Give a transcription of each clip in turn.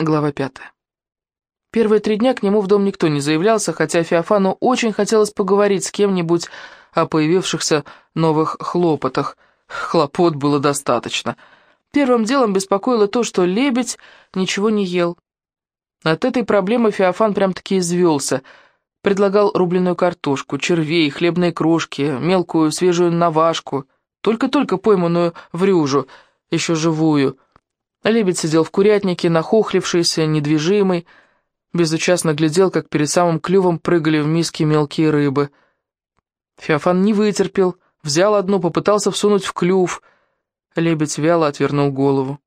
Глава пятая. Первые три дня к нему в дом никто не заявлялся, хотя Феофану очень хотелось поговорить с кем-нибудь о появившихся новых хлопотах. Хлопот было достаточно. Первым делом беспокоило то, что лебедь ничего не ел. От этой проблемы Феофан прям-таки извелся. Предлагал рубленую картошку, червей, хлебные крошки, мелкую свежую навашку, только-только пойманную в рюжу, еще живую — Лебедь сидел в курятнике, нахохлившийся, недвижимый, безучастно глядел, как перед самым клювом прыгали в миски мелкие рыбы. Феофан не вытерпел, взял одну, попытался всунуть в клюв. Лебедь вяло отвернул голову.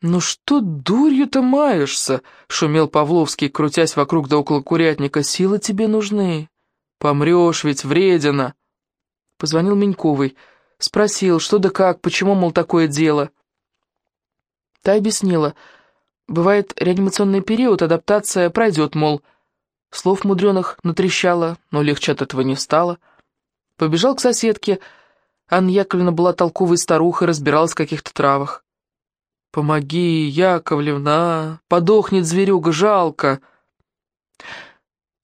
«Ну что дурью-то маешься?» — шумел Павловский, крутясь вокруг да около курятника. «Силы тебе нужны. Помрешь ведь, вредина!» Позвонил Меньковый, спросил, что да как, почему, мол, такое дело. Та объяснила. Бывает реанимационный период, адаптация пройдет, мол. Слов мудреных натрещало, но легче от этого не стало. Побежал к соседке. Анна Яковлевна была толковой старухой, разбиралась в каких-то травах. «Помоги, Яковлевна, подохнет зверюга, жалко!»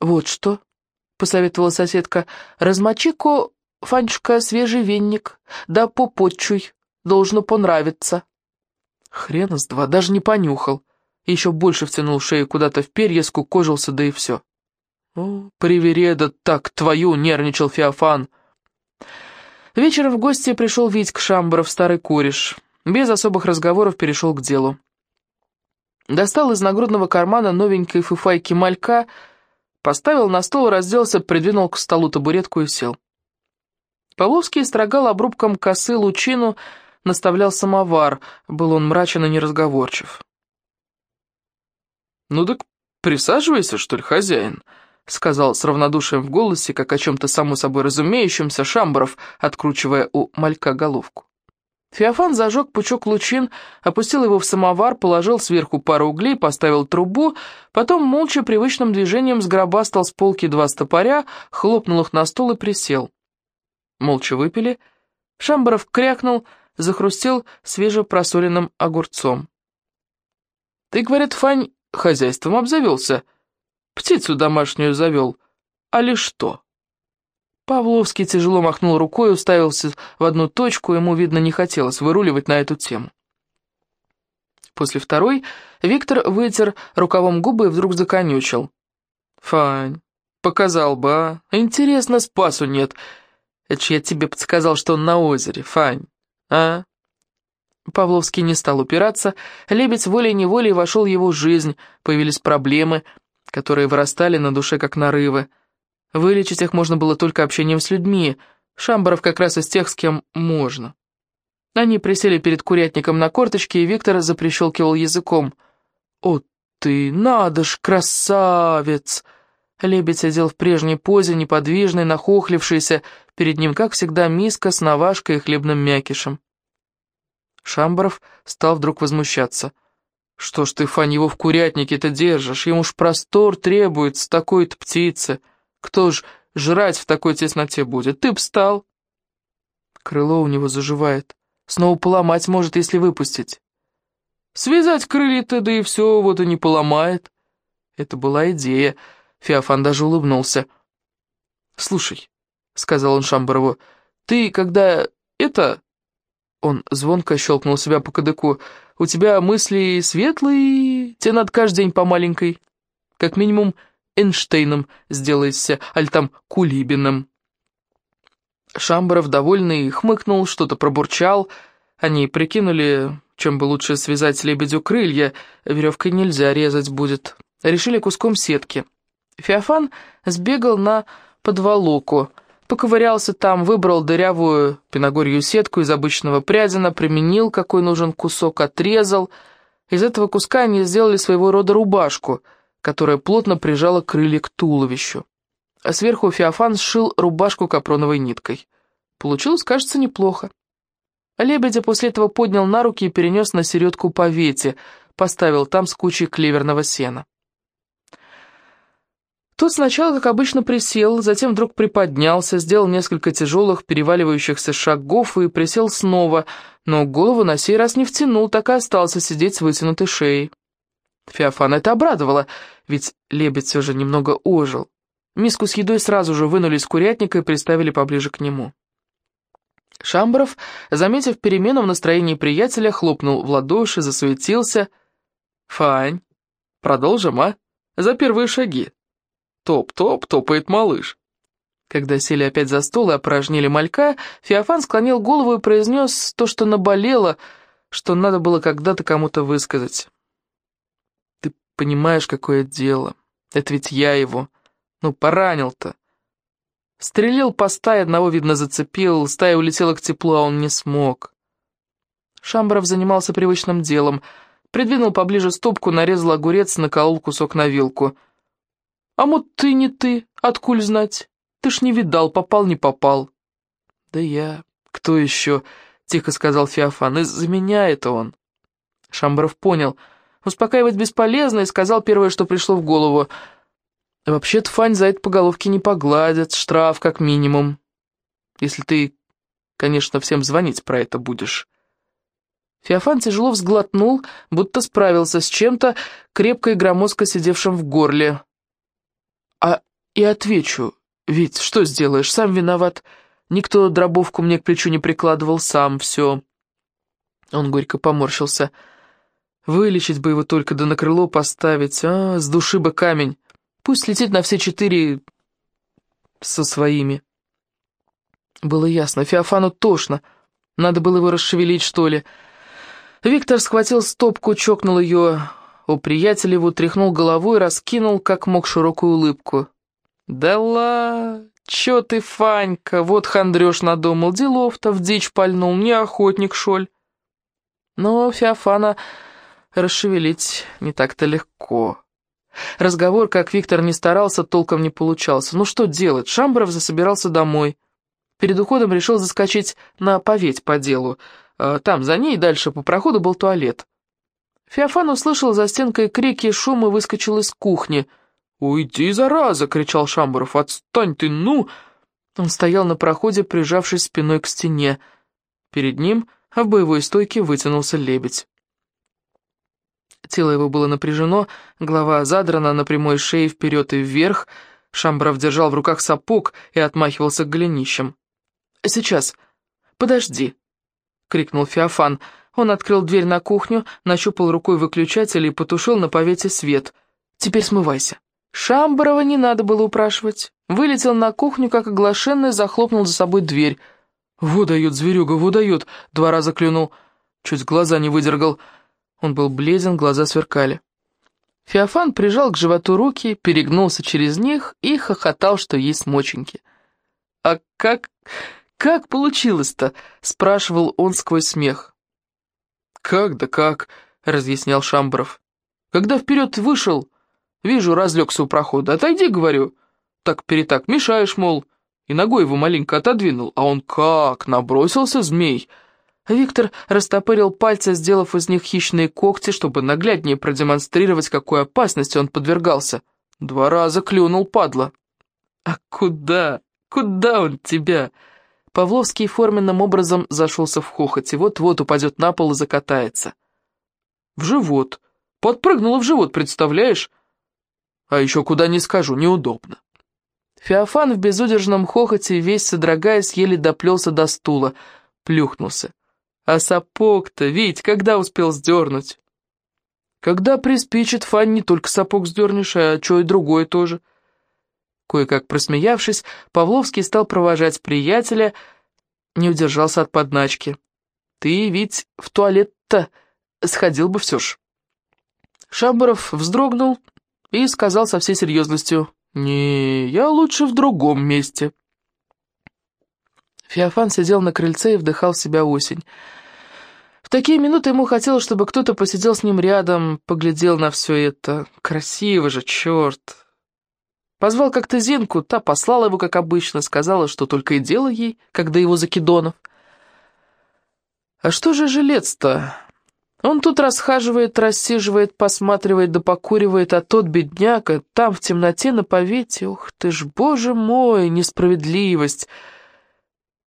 «Вот что», — посоветовала соседка, — «размочи-ка, Фанечка, свежий венник, да попотчуй, должно понравиться». Хрена с два, даже не понюхал. Еще больше втянул шею куда-то в перья, скукожился, да и все. «О, привереда, так твою!» — нервничал Феофан. Вечером в гости пришел Витька Шамбаров, старый кореш. Без особых разговоров перешел к делу. Достал из нагрудного кармана новенькой фуфайки малька, поставил на стол, разделся, придвинул к столу табуретку и сел. Павловский строгал обрубком косы лучину, наставлял самовар, был он мрачен и неразговорчив. «Ну так присаживайся, что ли, хозяин?» — сказал с равнодушием в голосе, как о чем-то само собой разумеющемся, Шамбаров, откручивая у малька головку. Феофан зажег пучок лучин, опустил его в самовар, положил сверху пару углей, поставил трубу, потом молча привычным движением сгробастал с полки два стопоря, хлопнул их на стол и присел. Молча выпили. Шамбаров крякнул, захрустел свежепросоленным огурцом. «Ты, говорят, Фань, хозяйством обзавелся? Птицу домашнюю завел? А ли что?» Павловский тяжело махнул рукой, уставился в одну точку, ему, видно, не хотелось выруливать на эту тему. После второй Виктор вытер рукавом губы и вдруг законючил. «Фань, показал бы, а? Интересно, спасу нет. Это ж я тебе подсказал, что он на озере, Фань. «А?» Павловский не стал упираться, лебедь волей-неволей вошел в его жизнь, появились проблемы, которые вырастали на душе как нарывы. Вылечить их можно было только общением с людьми, Шамбаров как раз из тех, с кем можно. Они присели перед курятником на корточке, и Виктор заприщелкивал языком. «О ты, надо ж, красавец!» Лебедь сидел в прежней позе, неподвижный, нахохлившийся, перед ним, как всегда, миска с навашкой и хлебным мякишем. Шамбаров стал вдруг возмущаться. «Что ж ты, Фань, его в курятнике-то держишь? Ему ж простор требуется, такой-то птицы. Кто ж жрать в такой тесноте будет? Ты б стал!» Крыло у него заживает. Снова поломать может, если выпустить. Связать крылья-то, да и все, вот и не поломает. Это была идея. Феофан даже улыбнулся. «Слушай», — сказал он Шамбарову, — «ты когда это...» Он звонко щелкнул себя по кадыку. «У тебя мысли светлые, тебе надо каждый день по маленькой. Как минимум Эйнштейном сделайся, аль там Кулибиным». Шамбаров, довольный, хмыкнул, что-то пробурчал. Они прикинули, чем бы лучше связать лебедю крылья. Веревкой нельзя резать будет. Решили куском сетки. Феофан сбегал на подволоку, поковырялся там, выбрал дырявую пиногорью сетку из обычного прядина, применил, какой нужен кусок, отрезал. Из этого куска они сделали своего рода рубашку, которая плотно прижала крылья к туловищу. А сверху Феофан сшил рубашку капроновой ниткой. Получилось, кажется, неплохо. Лебедя после этого поднял на руки и перенес на середку по вете, поставил там с кучей клеверного сена. Тот сначала, как обычно, присел, затем вдруг приподнялся, сделал несколько тяжелых, переваливающихся шагов и присел снова, но голову на сей раз не втянул, так и остался сидеть с вытянутой шеей. Феофан это обрадовало, ведь лебедь все же немного ожил. Миску с едой сразу же вынули из курятника и приставили поближе к нему. Шамбаров, заметив перемену в настроении приятеля, хлопнул в ладоши, засуетился. «Фань, продолжим, а? За первые шаги. Топ-топ, топает малыш». Когда сели опять за стол и опорожнили малька, Феофан склонил голову и произнес то, что наболело, что надо было когда-то кому-то высказать. «Ты понимаешь, какое дело? Это ведь я его. Ну, поранил-то. Стрелил по стае, одного, видно, зацепил, стая улетела к теплу, а он не смог». Шамбаров занимался привычным делом. Придвинул поближе стопку, нарезал огурец, наколол кусок на вилку. «А вот ты не ты, откуль знать?» Ты ж не видал, попал, не попал». «Да я... Кто еще?» — тихо сказал Феофан. «Из-за меня это он». Шамбаров понял. Успокаивать бесполезно и сказал первое, что пришло в голову. «Вообще-то Фань за это по головке не погладят, штраф как минимум. Если ты, конечно, всем звонить про это будешь». Феофан тяжело взглотнул, будто справился с чем-то, крепко и громоздко сидевшим в горле. «А и отвечу, «Вить, что сделаешь, сам виноват. Никто дробовку мне к плечу не прикладывал, сам все». Он горько поморщился. «Вылечить бы его только, да на крыло поставить, а, с души бы камень. Пусть летит на все четыре со своими». Было ясно, Феофану тошно. Надо было его расшевелить, что ли. Виктор схватил стопку, чокнул ее у его, тряхнул головой, раскинул, как мог, широкую улыбку. «Да ла, чё ты, Фанька, вот хандрёшь надумал, делов-то в дичь пальнул, не охотник, шоль». Но Феофана расшевелить не так-то легко. Разговор, как Виктор не старался, толком не получался. Ну что делать, Шамбаров засобирался домой. Перед уходом решил заскочить на поветь по делу. А там, за ней, дальше по проходу был туалет. Феофан услышал за стенкой крики и шум и выскочил из кухни — «Уйди, зараза!» — кричал Шамбаров. «Отстань ты, ну!» Он стоял на проходе, прижавшись спиной к стене. Перед ним в боевой стойке вытянулся лебедь. Тело его было напряжено, голова задрана на прямой шее вперед и вверх. Шамбаров держал в руках сапог и отмахивался голенищем. «Сейчас. Подожди!» — крикнул Феофан. Он открыл дверь на кухню, нащупал рукой выключатель и потушил на повете свет. «Теперь смывайся». Шамбарова не надо было упрашивать. Вылетел на кухню, как оглашенный, захлопнул за собой дверь. «Во дает, зверюга, во дает!» — два раза клюнул. Чуть глаза не выдергал. Он был бледен, глаза сверкали. Феофан прижал к животу руки, перегнулся через них и хохотал, что есть моченьки. «А как... как получилось-то?» — спрашивал он сквозь смех. «Как да как?» — разъяснял Шамбаров. «Когда вперед вышел, Вижу, разлегся у прохода. Отойди, говорю. Так-перетак, мешаешь, мол. И ногой его маленько отодвинул, а он как набросился, змей. Виктор растопырил пальцы, сделав из них хищные когти, чтобы нагляднее продемонстрировать, какой опасности он подвергался. Два раза клюнул, падла. «А куда? Куда он тебя?» Павловский форменным образом зашелся в хохоте, вот-вот упадет на пол и закатается. «В живот. Подпрыгнула в живот, представляешь? А еще куда не скажу, неудобно. Феофан в безудержном хохоте, весь содрогаясь, еле доплелся до стула, плюхнулся. А сапог-то, ведь когда успел сдернуть? Когда приспичит, Фань, не только сапог сдернешь, а что и другое тоже. Кое-как просмеявшись, Павловский стал провожать приятеля, не удержался от подначки. «Ты ведь в туалет-то сходил бы все ж». Шамбаров вздрогнул, и сказал со всей серьезностью, «Не, я лучше в другом месте». Феофан сидел на крыльце и вдыхал в себя осень. В такие минуты ему хотелось, чтобы кто-то посидел с ним рядом, поглядел на все это. Красиво же, черт! Позвал как-то Зинку, та послала его, как обычно, сказала, что только и дело ей, когда его закидонов. А что же жилец-то? Он тут расхаживает, рассиживает, посматривает да покуривает, а тот бедняка там в темноте на повете. Ух ты ж, боже мой, несправедливость!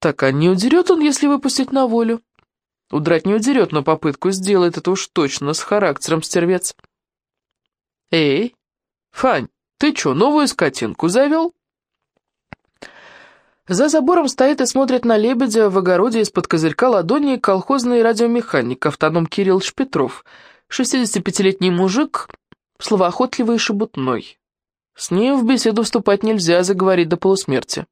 Так, а не удерет он, если выпустить на волю? Удрать не удерет, но попытку сделает, это уж точно, с характером стервец. «Эй, Фань, ты чё, новую скотинку завел?» За забором стоит и смотрит на лебедя в огороде из-под козырька ладони колхозный радиомеханик, автоном Кириллович Петров, 65-летний мужик, словоохотливый и шебутной. С ним в беседу вступать нельзя, заговорить до полусмерти.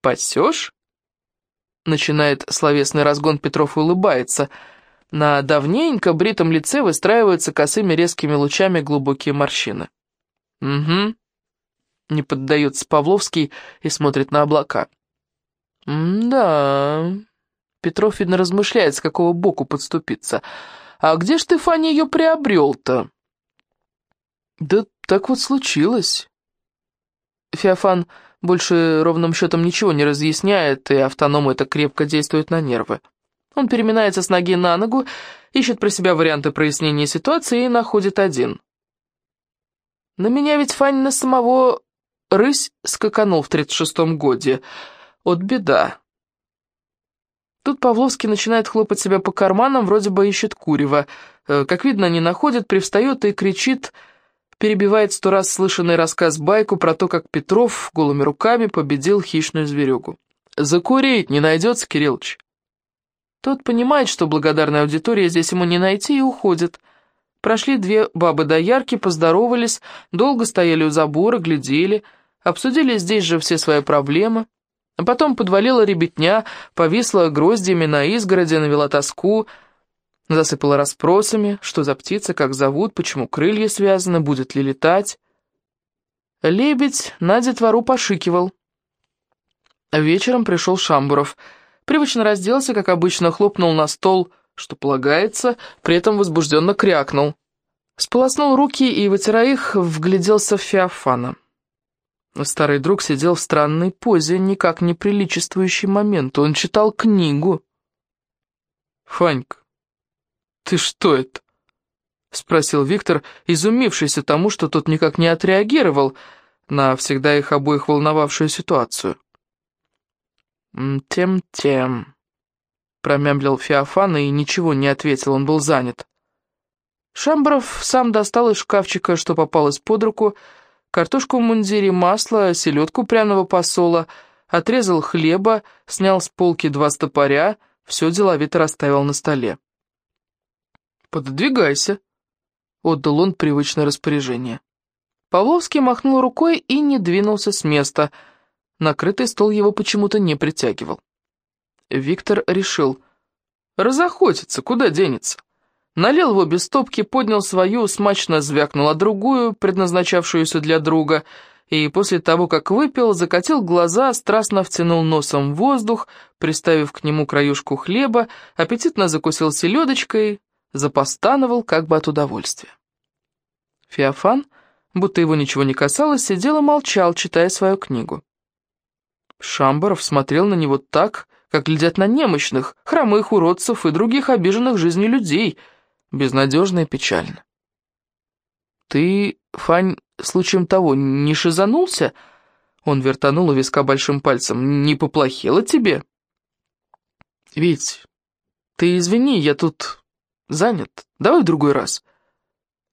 «Пасешь?» Начинает словесный разгон Петров и улыбается. На давненько бритом лице выстраиваются косыми резкими лучами глубокие морщины. «Угу», — не поддается Павловский и смотрит на облака. «Да...» Петров, видно, размышляет, с какого боку подступиться. «А где ж ты, Фаня, ее приобрел-то?» «Да так вот случилось». Феофан больше ровным счетом ничего не разъясняет, и автоном это крепко действует на нервы. Он переминается с ноги на ногу, ищет про себя варианты прояснения ситуации и находит один. На меня ведь Фанина самого рысь скаканул в тридцать шестом годе. От беда. Тут Павловский начинает хлопать себя по карманам, вроде бы ищет курева. Э, как видно, не находит, привстает и кричит перебивает сто раз слышанный рассказ байку про то, как Петров голыми руками победил хищную зверюгу. «Закурить не найдется, Кириллыч?» Тот понимает, что благодарная аудитория здесь ему не найти, и уходит. Прошли две бабы до ярки, поздоровались, долго стояли у забора, глядели, обсудили здесь же все свои проблемы. А потом подвалила ребятня, повисла гроздьями на изгороди, навела тоску — Засыпала расспросами, что за птица, как зовут, почему крылья связаны, будет ли летать. Лебедь на детвору пошикивал. Вечером пришел Шамбуров. Привычно разделся, как обычно, хлопнул на стол, что полагается, при этом возбужденно крякнул. Сполоснул руки и, вытирая их, вгляделся в Феофана. Старый друг сидел в странной позе, никак не приличествующий моменту. Он читал книгу. «Фанька, «Ты что это?» — спросил Виктор, изумившийся тому, что тот никак не отреагировал на всегда их обоих волновавшую ситуацию. «Тем-тем», — промямлил Феофан и ничего не ответил, он был занят. Шамбров сам достал из шкафчика, что попалось под руку, картошку в мундире, масло, селедку пряного посола, отрезал хлеба, снял с полки два стопоря, все деловито расставил на столе. «Пододвигайся», — отдал он привычное распоряжение. Павловский махнул рукой и не двинулся с места. Накрытый стол его почему-то не притягивал. Виктор решил. Разохотится, куда денется. Налил в обе стопки, поднял свою, смачно звякнул, а другую, предназначавшуюся для друга, и после того, как выпил, закатил глаза, страстно втянул носом воздух, приставив к нему краюшку хлеба, аппетитно закусил селедочкой, запостановал как бы от удовольствия. Феофан, будто его ничего не касалось, сидел и молчал, читая свою книгу. Шамбаров смотрел на него так, как глядят на немощных, хромых уродцев и других обиженных жизнью людей, безнадежно и печально. «Ты, Фань, случаем того, не шизанулся?» Он вертанул у виска большим пальцем. «Не поплохело тебе?» «Ведь, ты извини, я тут Занят. Давай в другой раз.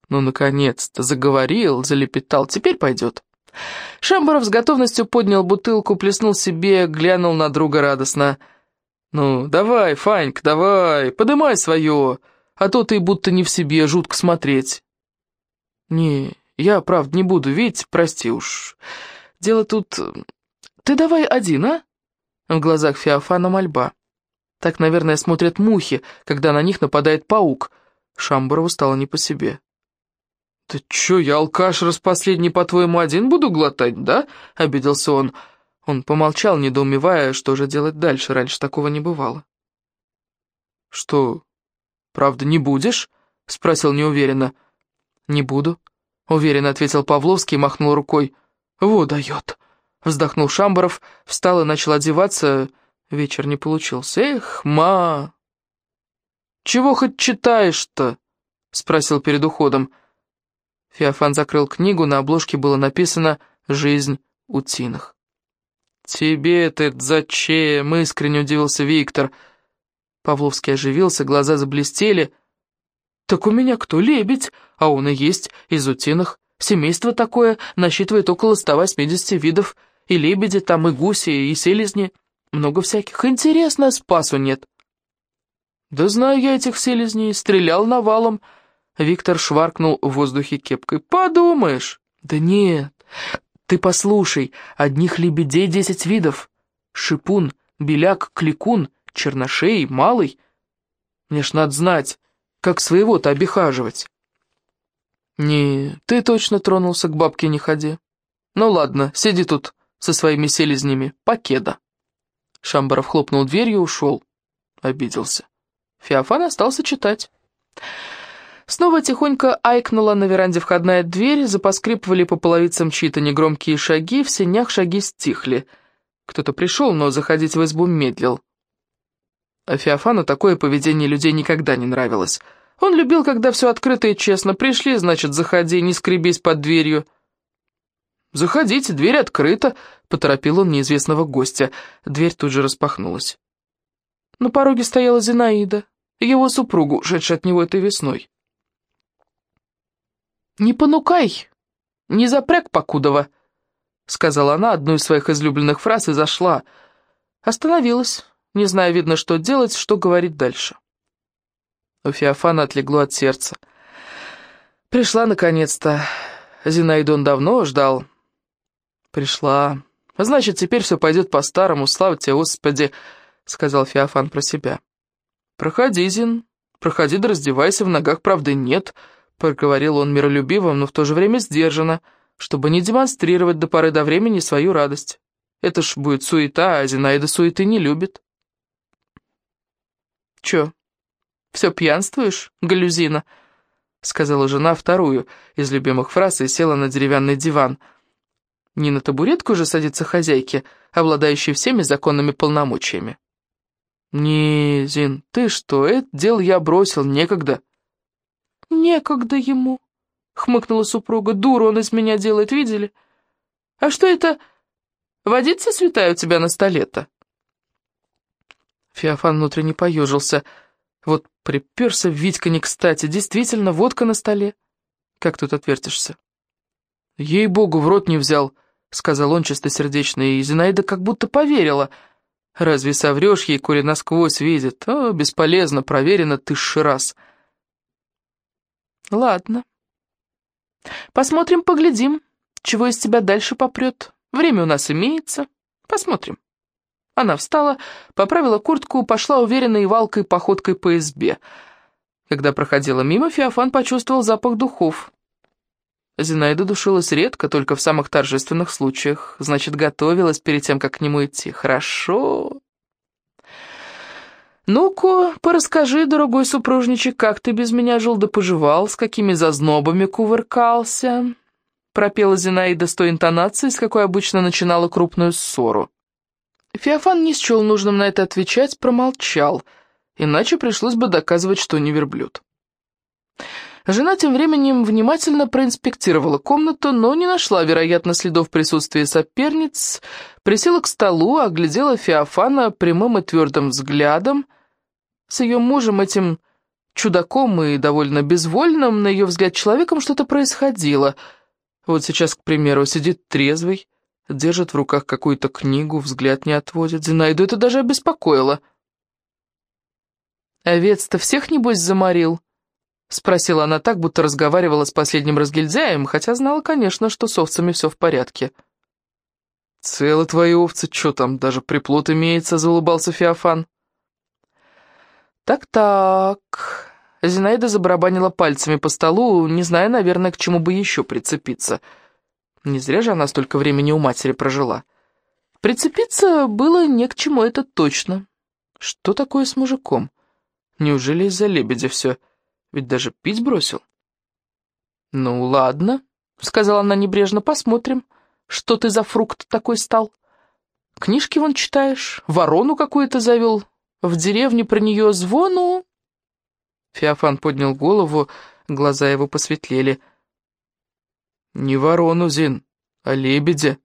Ну, наконец-то, заговорил, залепетал. Теперь пойдет. Шамбаров с готовностью поднял бутылку, плеснул себе, глянул на друга радостно. «Ну, давай, Фанька, давай, подымай свое, а то ты будто не в себе, жутко смотреть». «Не, я, правда, не буду, ведь, прости уж. Дело тут... Ты давай один, а?» В глазах Феофана мольба. Так, наверное, смотрят мухи, когда на них нападает паук. Шамбурову стало не по себе. «Ты чё, я алкаш распоследний, по-твоему, один буду глотать, да?» — обиделся он. Он помолчал, недоумевая, что же делать дальше, раньше такого не бывало. «Что, правда, не будешь?» — спросил неуверенно. «Не буду», — уверенно ответил Павловский и махнул рукой. «Во дает!» — вздохнул Шамбаров, встал и начал одеваться, — Вечер не получился. Эх, ма! Чего хоть читаешь-то? Спросил перед уходом. Феофан закрыл книгу, на обложке было написано «Жизнь утиных». «Тебе это зачем?» — искренне удивился Виктор. Павловский оживился, глаза заблестели. Так у меня кто, лебедь? А он и есть, из утиных. Семейство такое, насчитывает около 180 видов. И лебеди там, и гуси, и селезни. Много всяких. Интересно, спасу нет. Да знаю я этих селезней, стрелял навалом. Виктор шваркнул в воздухе кепкой. Подумаешь. Да нет, ты послушай, одних лебедей десять видов. Шипун, беляк, кликун, черношей, малый. Мне ж надо знать, как своего-то обихаживать. Не, ты точно тронулся к бабке не ходи. Ну ладно, сиди тут со своими селезнями, покеда. Шамбаров хлопнул дверью и ушел. Обиделся. Феофан остался читать. Снова тихонько айкнула на веранде входная дверь, запоскрипывали по половицам чьи-то негромкие шаги, в сенях шаги стихли. Кто-то пришел, но заходить в избу медлил. А Феофану такое поведение людей никогда не нравилось. Он любил, когда все открыто и честно. Пришли, значит, заходи, не скребись под дверью. «Заходите, дверь открыта», — поторопил он неизвестного гостя. Дверь тут же распахнулась. На пороге стояла Зинаида, его супругу, ушедшая от него этой весной. «Не понукай, не запряг Покудова», — сказала она одну из своих излюбленных фраз и зашла. Остановилась, не зная, видно, что делать, что говорить дальше. У Феофана отлегло от сердца. Пришла наконец-то. Зинаиду он давно ждал. Пришла. Значит, теперь все пойдет по-старому, слава тебе, Господи, сказал Феофан про себя. Проходи, Зин, проходи да раздевайся, в ногах правды нет, проговорил он миролюбиво, но в то же время сдержанно, чтобы не демонстрировать до поры до времени свою радость. Это ж будет суета, а Зинаида суеты не любит. «Чё, все пьянствуешь, галюзина?» — сказала жена вторую из любимых фраз и села на деревянный диван. Не на табуретку же садится хозяйки, обладающей всеми законными полномочиями. «Не, Зин, ты что, это дело я бросил, некогда». «Некогда ему», — хмыкнула супруга, — «дуру он из меня делает, видели? А что это, водица святая у тебя на столе-то?» Феофан внутренне поежился. Вот приперся Витька не кстати. Действительно, водка на столе. Как тут отвертишься? «Ей-богу, в рот не взял», — сказал он чистосердечно, и Зинаида как будто поверила. «Разве соврешь ей, коли насквозь видит? О, бесполезно, проверено тысячи раз». «Ладно. Посмотрим, поглядим, чего из тебя дальше попрет. Время у нас имеется. Посмотрим». Она встала, поправила куртку, пошла уверенной валкой походкой по избе. Когда проходила мимо, Феофан почувствовал запах духов. Зинаида душилась редко, только в самых торжественных случаях. Значит, готовилась перед тем, как к нему идти. Хорошо. «Ну-ка, порасскажи, дорогой супружничек, как ты без меня жил да поживал, с какими зазнобами кувыркался?» Пропела Зинаида с той интонацией, с какой обычно начинала крупную ссору. Феофан не счел нужным на это отвечать, промолчал, иначе пришлось бы доказывать, что не верблюд. Жена тем временем внимательно проинспектировала комнату, но не нашла, вероятно, следов присутствия соперниц, присела к столу, оглядела Феофана прямым и твердым взглядом. С ее мужем, этим чудаком и довольно безвольным, на ее взгляд, человеком что-то происходило. Вот сейчас, к примеру, сидит трезвый, Держит в руках какую-то книгу, взгляд не отводит. Зинаиду это даже обеспокоило. «Овец-то всех, небось, заморил?» Спросила она так, будто разговаривала с последним разгильдяем, хотя знала, конечно, что с овцами все в порядке. «Целы твои овцы, что там, даже приплод имеется», — заулыбался Феофан. «Так-так...» Зинаида забарабанила пальцами по столу, не зная, наверное, к чему бы еще прицепиться — не зря же она столько времени у матери прожила. Прицепиться было не к чему, это точно. Что такое с мужиком? Неужели из-за лебедя все? Ведь даже пить бросил. «Ну, ладно», — сказала она небрежно, — «посмотрим, что ты за фрукт такой стал. Книжки вон читаешь, ворону какую-то завел, в деревне про нее звону...» Феофан поднял голову, глаза его посветлели — «Не ворону, Зин, а лебедя».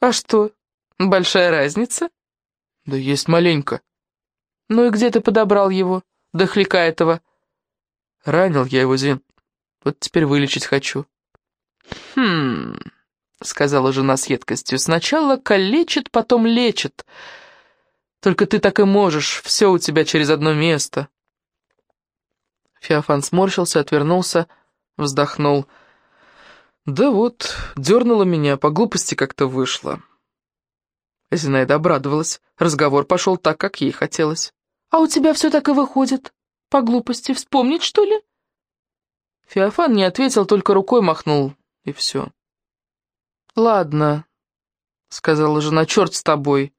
«А что, большая разница?» «Да есть маленько». «Ну и где ты подобрал его, дохляка этого?» Ранил я его, Зин. Вот теперь вылечить хочу». «Хм...» — сказала жена с едкостью. «Сначала калечит, потом лечит. Только ты так и можешь, все у тебя через одно место». Феофан сморщился, отвернулся, вздохнул. «Да вот, дернула меня, по глупости как-то вышло». Зинаида обрадовалась. Разговор пошел так, как ей хотелось. «А у тебя все так и выходит? По глупости вспомнить, что ли?» Феофан не ответил, только рукой махнул, и все. «Ладно», — сказала жена, — «черт с тобой.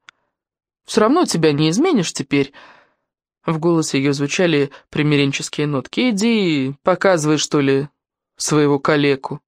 Все равно тебя не изменишь теперь». В голосе ее звучали примиренческие нотки. «Иди, показывай, что ли, своего калеку».